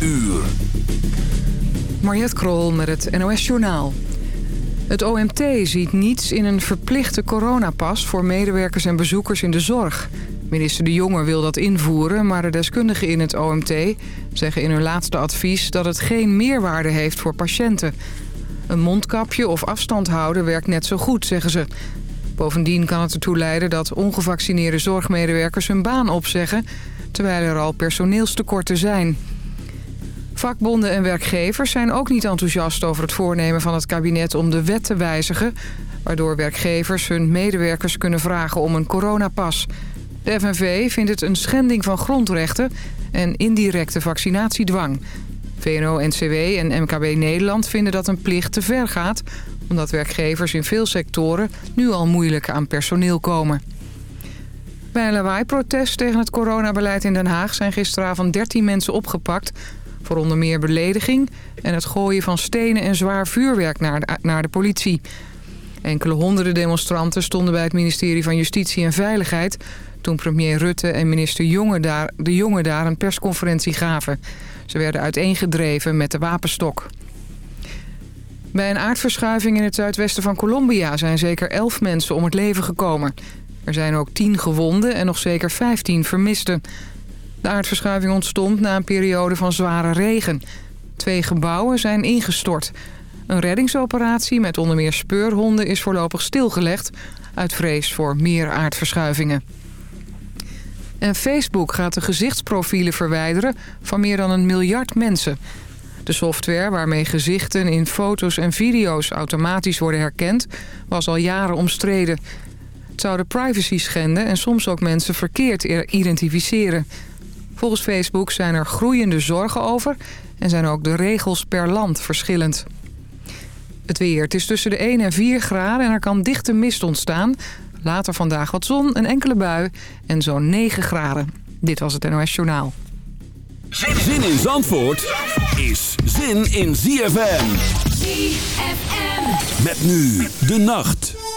uur. Mariette Krol met het NOS Journaal. Het OMT ziet niets in een verplichte coronapas voor medewerkers en bezoekers in de zorg. Minister De Jonge wil dat invoeren, maar de deskundigen in het OMT zeggen in hun laatste advies dat het geen meerwaarde heeft voor patiënten. Een mondkapje of afstand houden werkt net zo goed, zeggen ze. Bovendien kan het ertoe leiden dat ongevaccineerde zorgmedewerkers hun baan opzeggen... terwijl er al personeelstekorten zijn. Vakbonden en werkgevers zijn ook niet enthousiast over het voornemen van het kabinet om de wet te wijzigen... waardoor werkgevers hun medewerkers kunnen vragen om een coronapas. De FNV vindt het een schending van grondrechten en indirecte vaccinatiedwang. VNO-NCW en MKB Nederland vinden dat een plicht te ver gaat... omdat werkgevers in veel sectoren nu al moeilijk aan personeel komen. Bij een lawaai-protest tegen het coronabeleid in Den Haag... zijn gisteravond 13 mensen opgepakt voor onder meer belediging... en het gooien van stenen en zwaar vuurwerk naar de, naar de politie. Enkele honderden demonstranten stonden bij het ministerie van Justitie en Veiligheid... toen premier Rutte en minister Jonge daar, de Jonge daar een persconferentie gaven. Ze werden uiteengedreven met de wapenstok. Bij een aardverschuiving in het zuidwesten van Colombia... zijn zeker elf mensen om het leven gekomen. Er zijn ook tien gewonden en nog zeker vijftien vermisten... De aardverschuiving ontstond na een periode van zware regen. Twee gebouwen zijn ingestort. Een reddingsoperatie met onder meer speurhonden is voorlopig stilgelegd... uit vrees voor meer aardverschuivingen. En Facebook gaat de gezichtsprofielen verwijderen van meer dan een miljard mensen. De software waarmee gezichten in foto's en video's automatisch worden herkend... was al jaren omstreden. Het zou de privacy schenden en soms ook mensen verkeerd identificeren... Volgens Facebook zijn er groeiende zorgen over en zijn ook de regels per land verschillend. Het weer. Het is tussen de 1 en 4 graden en er kan dichte mist ontstaan. Later vandaag wat zon, een enkele bui en zo'n 9 graden. Dit was het NOS Journaal. Zin in Zandvoort is zin in ZFM. ZFM. Met nu de nacht.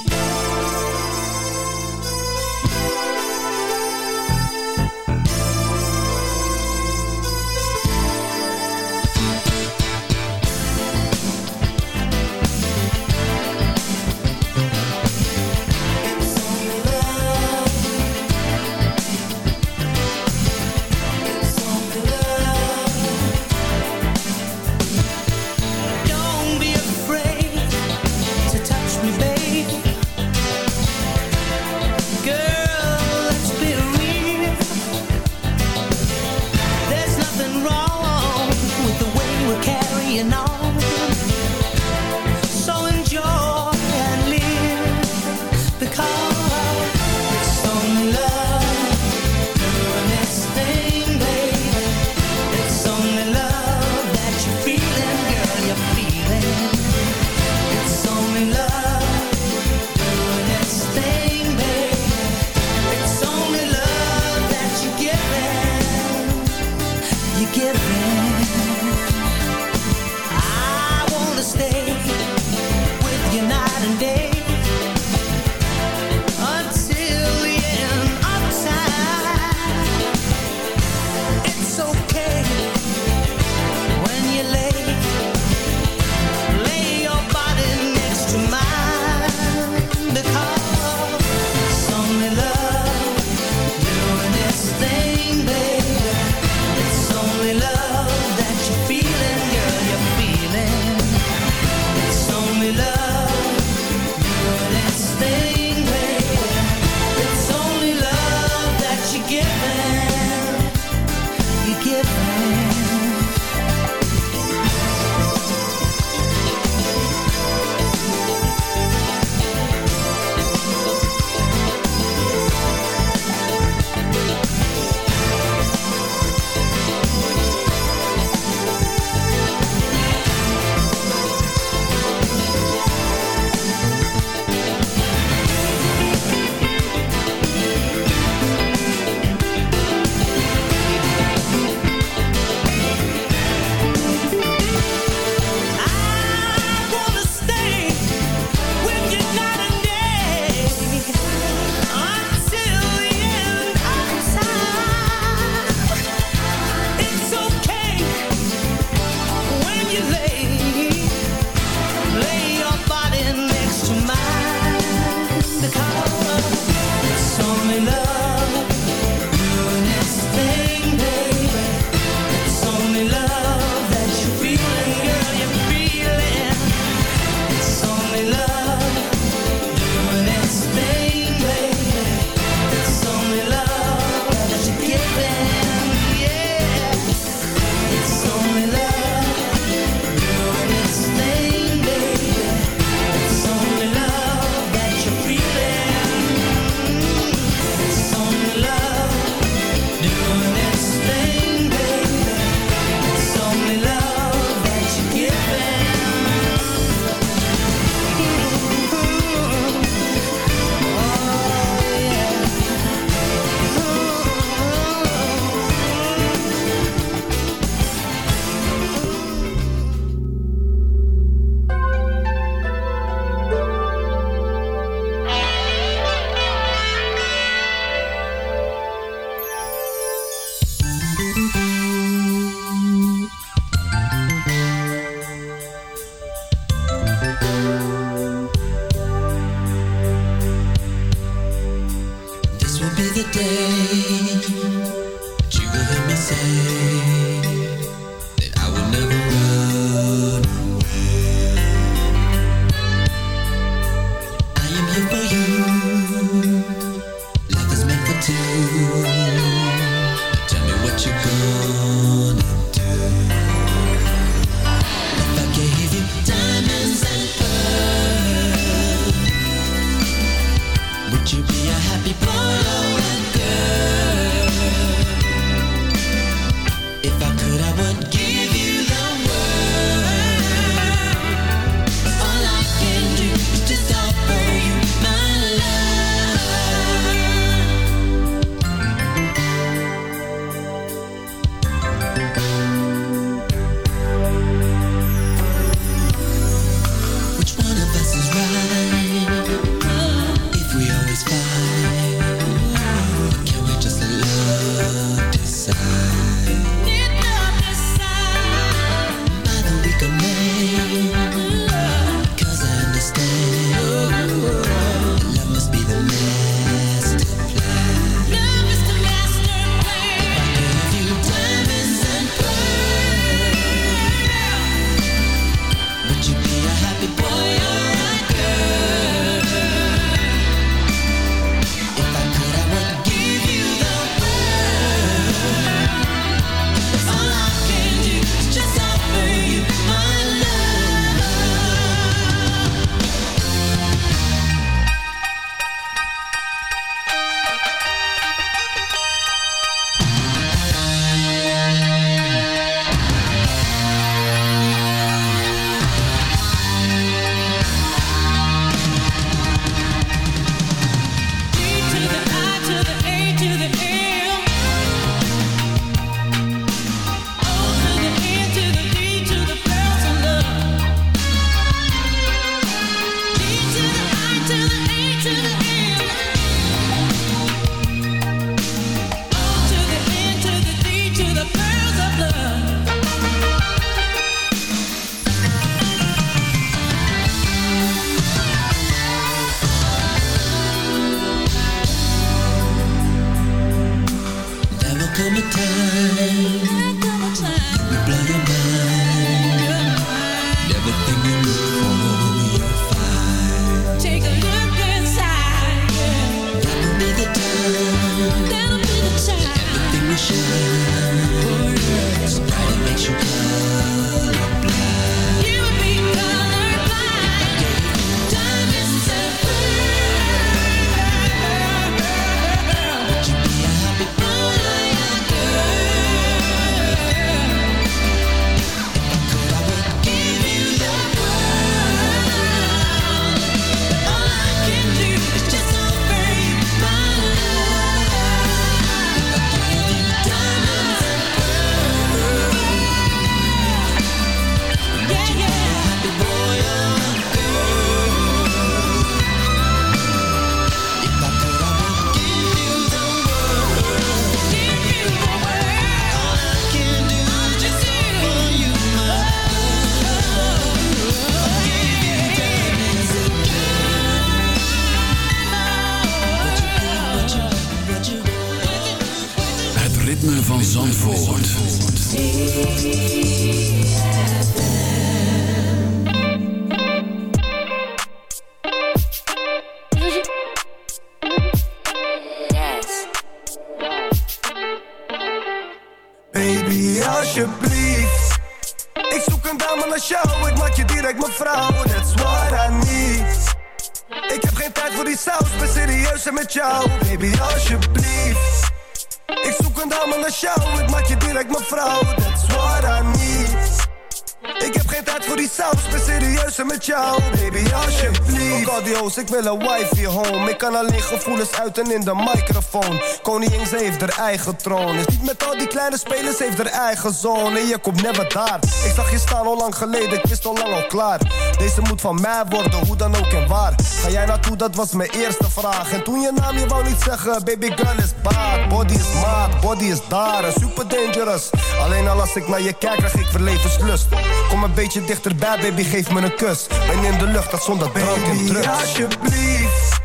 Ik wil een wifey home Ik kan alleen gevoelens uiten in de microfoon. Koningin, ze heeft haar eigen troon. Is niet met al die kleine spelers, heeft haar eigen zone. En je komt never daar. Ik zag je staan al lang geleden, ik wist al lang al klaar. Deze moet van mij worden, hoe dan ook en waar. Ga jij naartoe, dat was mijn eerste vraag. En toen je naam, je wou niet zeggen Baby girl is bad, body is maat, body is daar. Super dangerous Alleen al als ik naar je kijk, krijg ik verlevenslust Kom een beetje dichterbij, baby, geef me een kus. Ben in de lucht, dat zonder drank en drugs. alsjeblieft.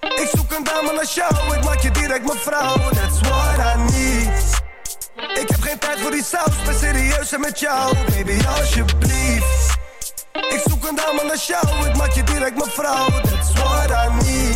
Ik zoek een dame naar jou, ik maak je direct mijn vrouw. That's what I need. Ik heb geen tijd voor die saus, ben serieus en met jou. Baby, alsjeblieft. Ik zoek een dame naar jou, ik maak je direct mijn vrouw. That's what I need.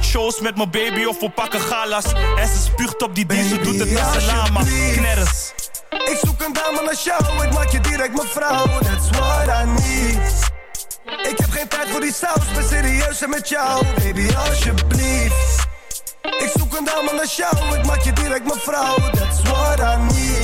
shows met mijn baby of we pakken galas. En ze spuugt op die die, ze doet het met z'n lama. Knerres. Ik zoek een dame naar jou, ik maak je direct mijn vrouw. That's what I need. Ik heb geen tijd voor die saus, ben serieus en met jou. Baby, alsjeblieft. Ik zoek een dame naar jou, ik maak je direct mijn vrouw. That's what I need.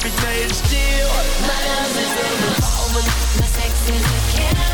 Bitch made of steel. My love is revolving. My sex is a cannon.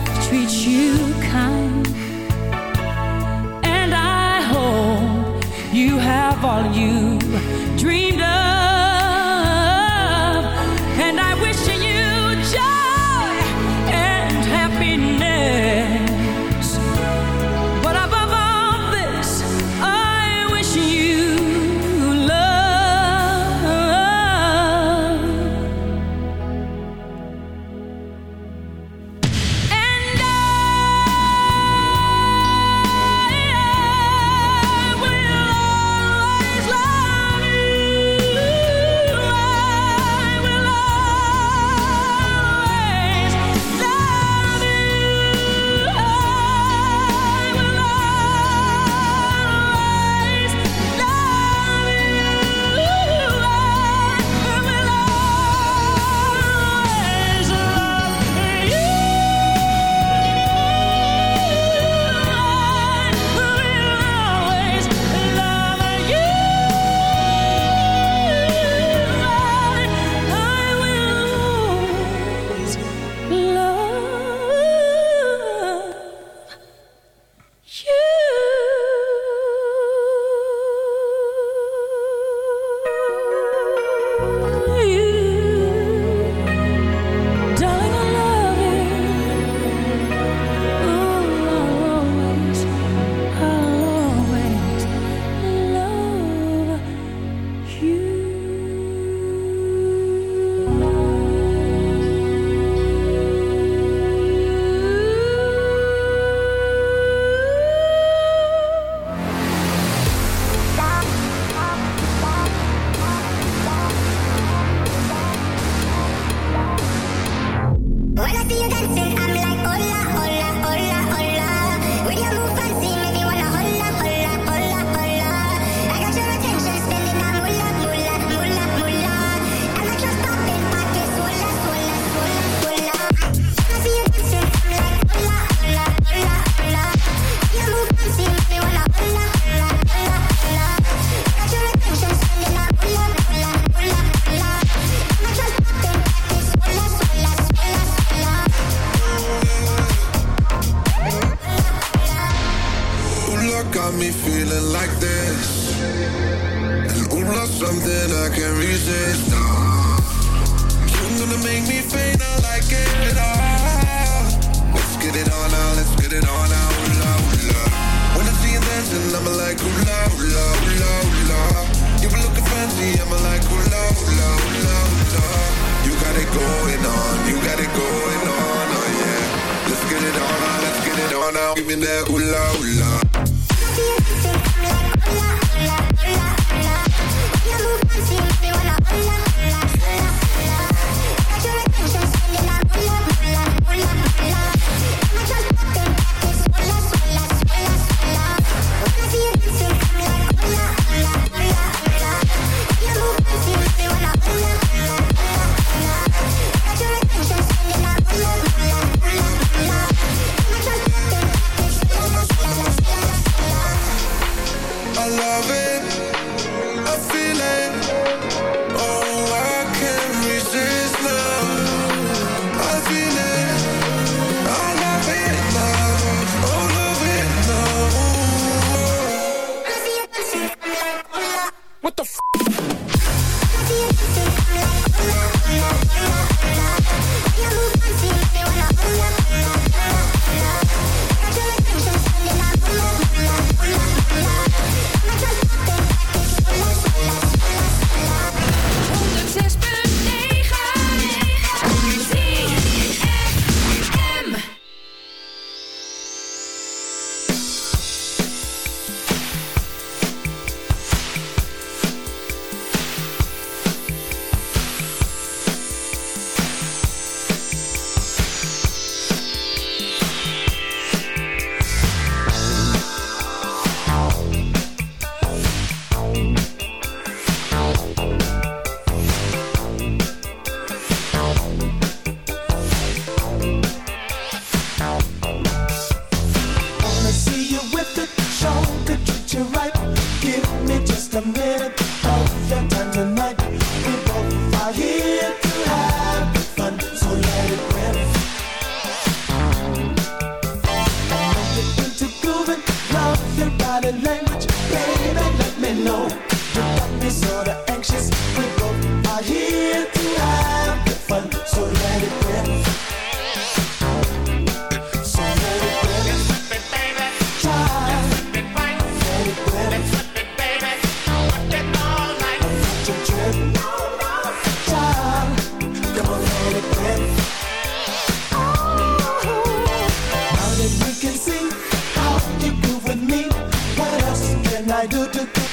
life treats you kind. And I hope you have all you dreamed of.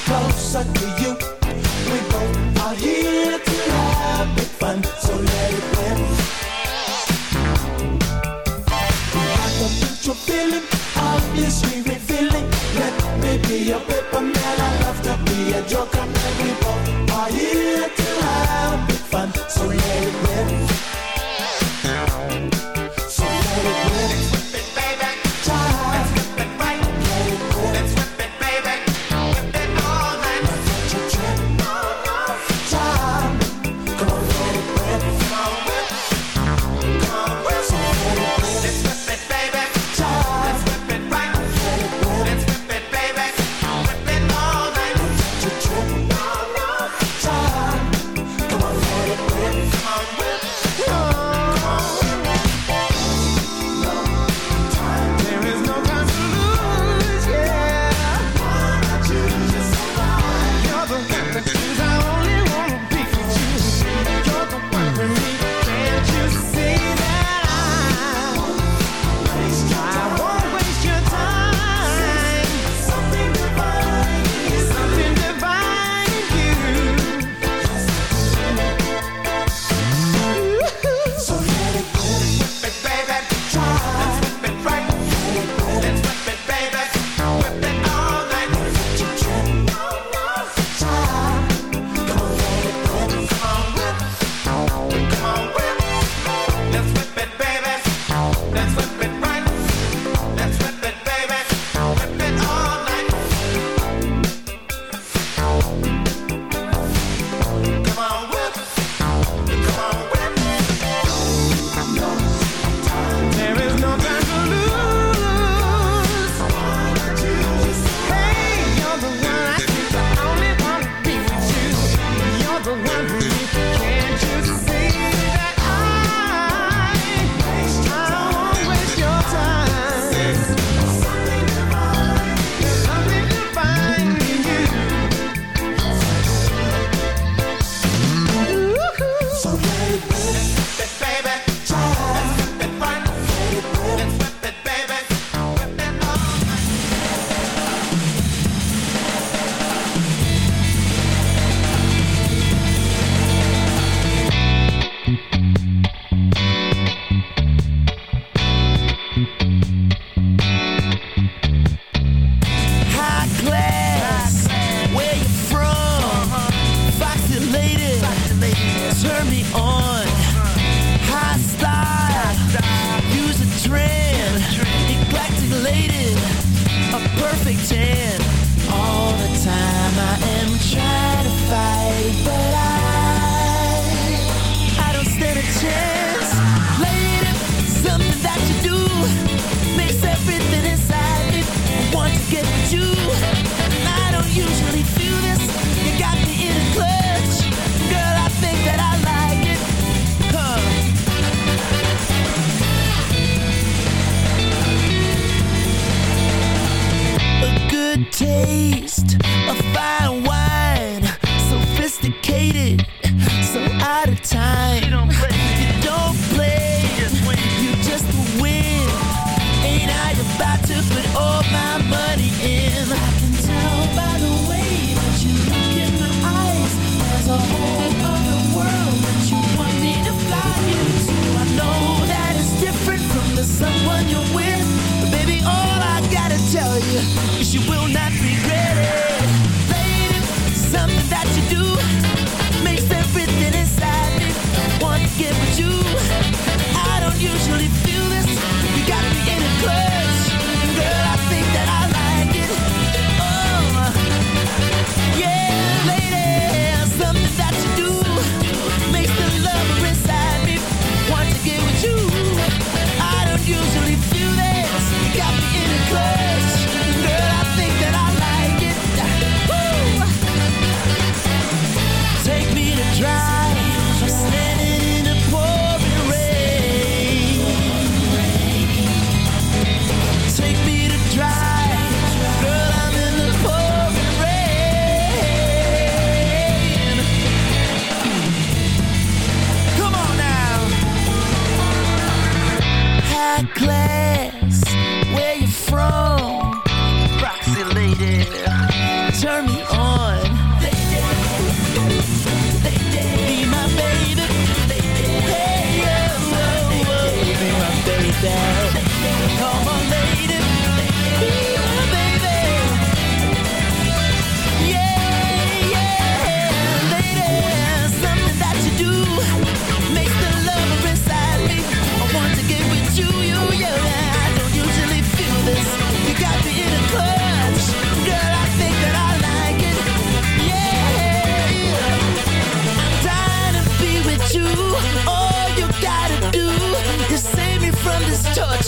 closer to you. We both are here to have big fun, so let it win. Feeling, obviously revealing. Let me be your paper man. I love to be a joker man. We both are here to have big fun, so let it rip.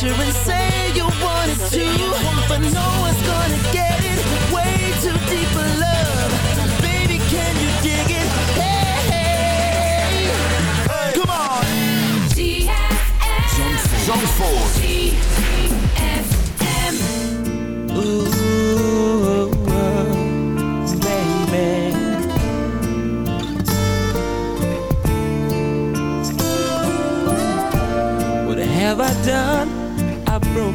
Picture and say you wanted to, but no one's gonna get it. Way too deep for love, baby. Can you dig it? Hey, hey. come on. Zandvoort. Ooh, baby. Have I done?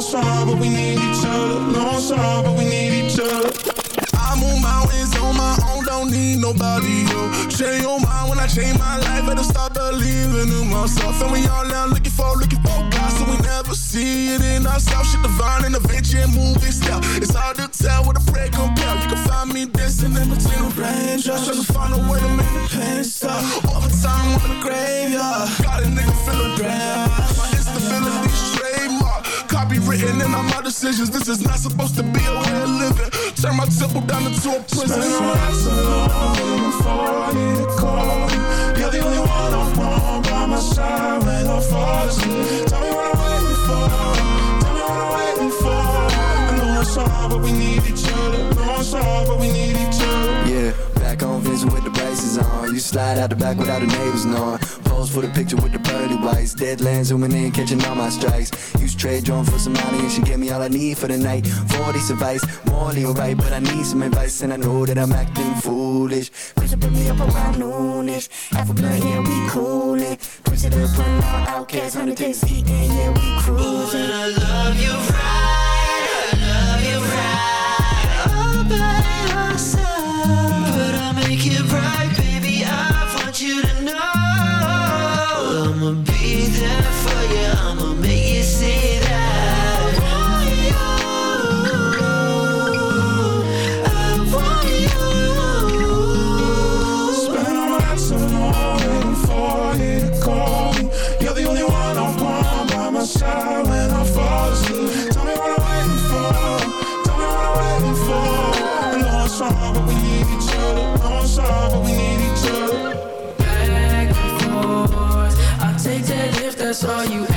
Know but we need each other. It's but we need each other. I move mountains on my own, don't need nobody, yo. Change your mind when I change my life, better start believing in myself. And we all now looking for, looking for God, so we never see it in ourselves. Shit divine and adventure and movie. It's hard to tell what a prayer compare. You can find me dancing in between the raindrops, trying to find a way to make the pain stop. Overtime on the graveyard, got a nigga feeling grand. My instability copywritten in all my decisions. This is not supposed to be a way of living. Turn my temple down into a prison. Spend my nights alone before I need to call you. You're the only one I want by my side when I fall asleep. Tell me what I'm waiting for. Tell me what I'm waiting for. I know it's hard, but we need each other. No, it's hard, but we need each other. Yeah, back on Vincent with the braces on. You slide out the back without the neighbors knowing. Pose for the picture with the pearly whites. Deadlands zooming in, catching all my strikes. Use trade drone for some money and she gave me all I need for the night. 40 advice, morally alright, but I need some advice and I know that I'm acting foolish. Push it, put me up around noonish. Half a blunt, yeah, we coolin'. Push it up, run out, outcast, 100 days eating, yeah, we cruising. Ooh, and I love you right. saw you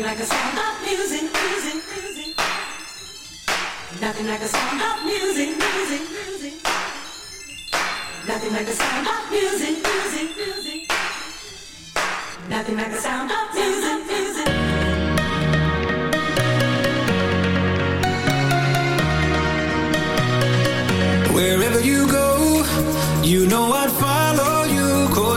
Nothing like the sound of music, music, music. Nothing like the sound of music, music, music. Nothing like the sound of music, music, music. Wherever you go, you know I'd you.